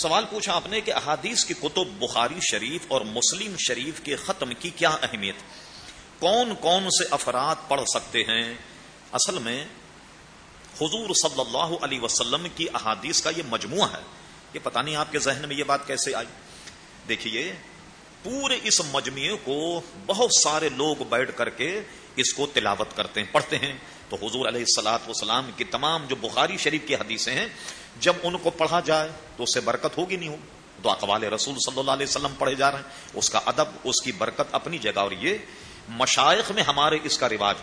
سوال پوچھا آپ نے کہ احادیث کی کتب بخاری شریف اور مسلم شریف کے ختم کی کیا اہمیت؟ کون کون سے افراد پڑھ سکتے ہیں؟ اصل میں حضور صلی اللہ علیہ وسلم کی احادیث کا یہ مجموعہ ہے۔ یہ پتہ نہیں آپ کے ذہن میں یہ بات کیسے آئی۔ دیکھیے، پورے اس مجموعے کو بہت سارے لوگ بیٹھ کر کے اس کو تلاوت کرتے ہیں، پڑھتے ہیں۔ تو حضور علیہ السلاط وسلام کی تمام جو بخاری شریف کی حدیثیں ہیں، جب ان کو پڑھا جائے تو اس سے برکت ہوگی نہیں ہوگی۔ تو اقوال رسول صلی اللہ علیہ وسلم پڑھے جا رہے ہیں۔ اس کا ادب، اس کی برکت اپنی جگہ۔ اور یہ مشائق میں ہمارے اس کا رواج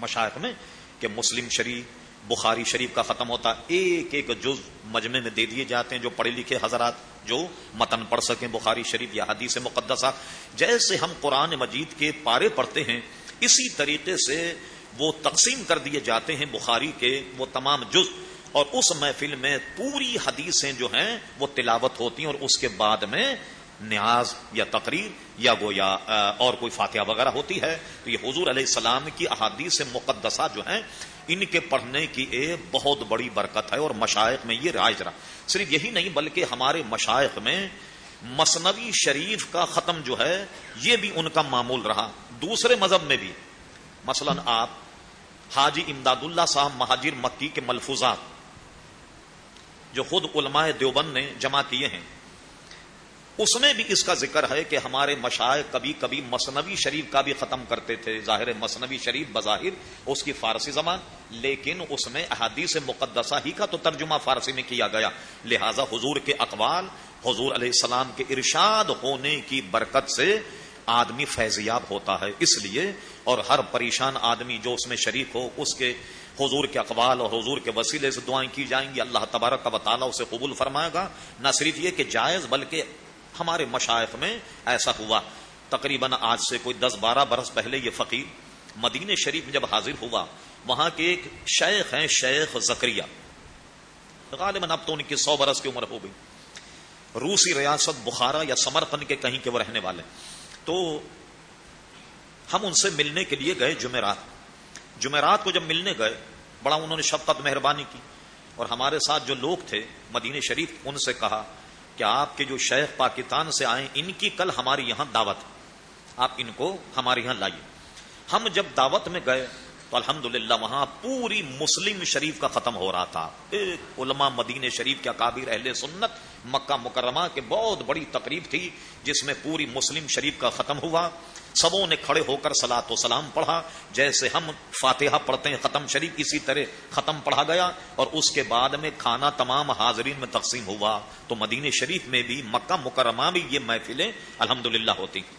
مشائق میں کہ مسلم شریف، بخاری شریف کا ختم ہوتا ایک ایک جز مجمے میں دے دیے جاتے ہیں جو پڑھے لکھے حضرات، جو متن پڑھ سکیں بخاری شریف یا حدیث مقدسہ۔ جیسے ہم قرآن مجید کے پارے پڑھتے ہیں اسی طریقے سے وہ تقسیم کر دیے جاتے ہیں بخاری کے وہ تمام جز، اور اس محفل میں پوری حدیثیں جو ہیں وہ تلاوت ہوتی ہیں اور اس کے بعد میں نیاز یا تقریر یا گویا اور کوئی فاتحہ وغیرہ ہوتی ہے۔ تو یہ حضور علیہ السلام کی احادیث مقدسہ جو ہیں، ان کے پڑھنے کی ایک بہت بڑی برکت ہے اور مشائق میں یہ رائج رہا۔ صرف یہی نہیں، بلکہ ہمارے مشائق میں مصنوی شریف کا ختم جو ہے، یہ بھی ان کا معمول رہا۔ دوسرے مذہب میں بھی۔ مثلا آپ حاجی امداد اللہ صاحب مہاجر مکی کے ملفوظات جو خود علماء دیوبند نے جمع کیے ہیں۔ اس میں بھی اس کا ذکر ہے کہ ہمارے مشاعر کبھی کبھی مصنوی شریف کا بھی ختم کرتے تھے۔ ظاہر مصنوی شریف بظاہر اس کی فارسی زبان، لیکن اس میں احادیث مقدسہ ہی کا تو ترجمہ فارسی میں کیا گیا۔ لہذا حضور کے اقوال، حضور علیہ السلام کے ارشاد ہونے کی برکت سے آدمی فیضیاب ہوتا ہے، اس لیے اور ہر پریشان آدمی جو اس میں شریک ہو، اس کے حضور کے اقوال اور حضور کے وسیلے سے دعائیں کی جائیں گی، اللہ تبارک کا بطالہ اسے قبول فرمائے گا۔ نہ صرف یہ کہ جائز، بلکہ ہمارے مشائق میں ایسا ہوا۔ تقریباً آج سے کوئی دس بارہ برس پہلے یہ فقیر مدینہ شریف میں جب حاضر ہوا، وہاں کے ایک شیخ ہیں، شیخ زکریہ غالباً اب تو ان کی سو برس کی عمر ہو گئی۔ روسی ریاست بخارا یا سمرقند کے کہیں کے وہ رہنے والے۔ تو ہم ان سے ملنے کے لیے گئے جمعرات۔ جمعرات کو جب ملنے گئے، بڑا انہوں نے شفقت، مہربانی کی۔ اور ہمارے ساتھ جو لوگ تھے مدینہ شریف، ان سے کہا کہ آپ کے جو شیخ پاکستان سے آئے ان کی کل ہمارے یہاں دعوت آپ ان کو ہمارے یہاں لائیے۔ ہم جب دعوت میں گئے تو الحمد وہاں پوری مسلم شریف کا ختم ہو رہا تھا۔ ایک علماء مدین شریف کے کابر اہل سنت مکہ مکرمہ کے بہت بڑی تقریب تھی، جس میں پوری مسلم شریف کا ختم ہوا۔ سبوں نے کھڑے ہو کر سلا و سلام پڑھا، جیسے ہم فاتحہ پڑھتے ہیں، ختم شریف اسی طرح ختم پڑھا گیا۔ اور اس کے بعد میں کھانا تمام حاضرین میں تقسیم ہوا۔ تو مدینہ شریف میں بھی، مکہ مکرمہ بھی یہ محفلیں الحمد ہوتی۔